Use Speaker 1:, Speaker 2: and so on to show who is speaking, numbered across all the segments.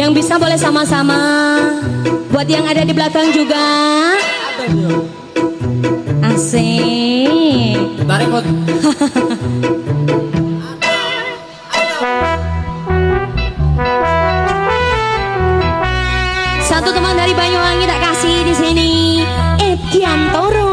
Speaker 1: Yang bisa boleh sama-sama. Buat yang ada di belakang juga. Asik.
Speaker 2: Tarik buat.
Speaker 1: Satu teman dari Banyuwangi tak kasih di sini. Ed Kiantoro.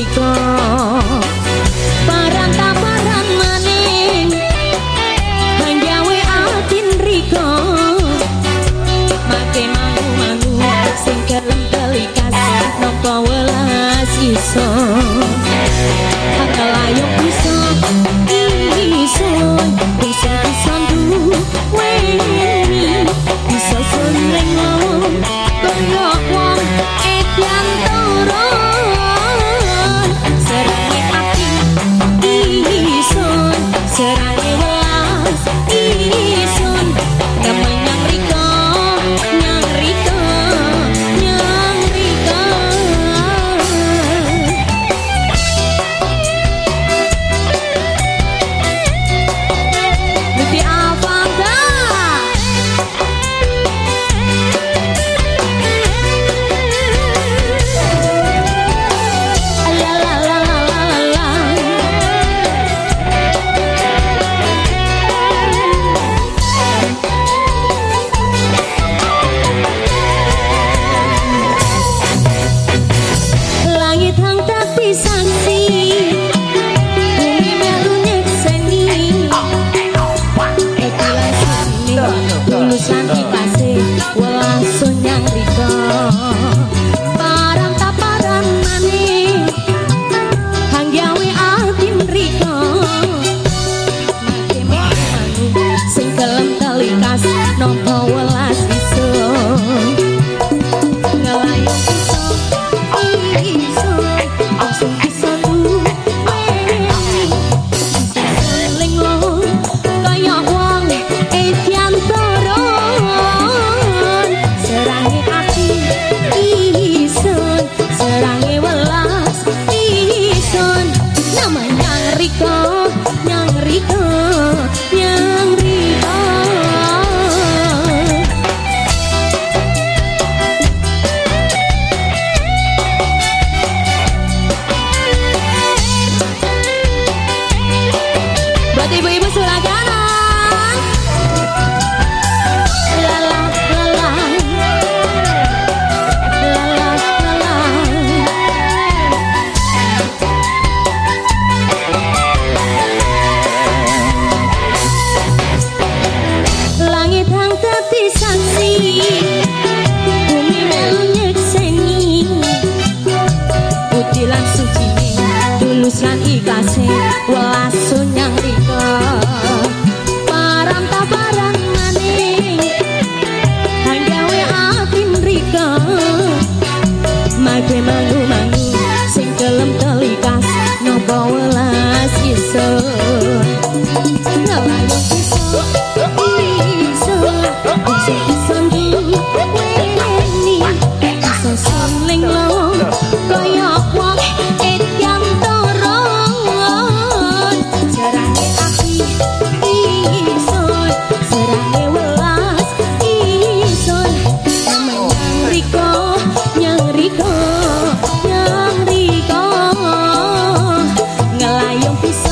Speaker 1: Peace.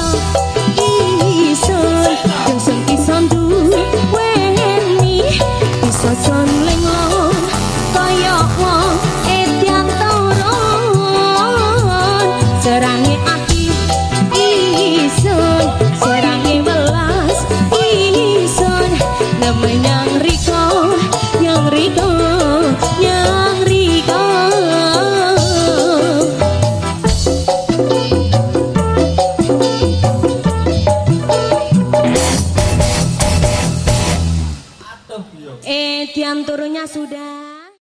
Speaker 1: Turunnya sudah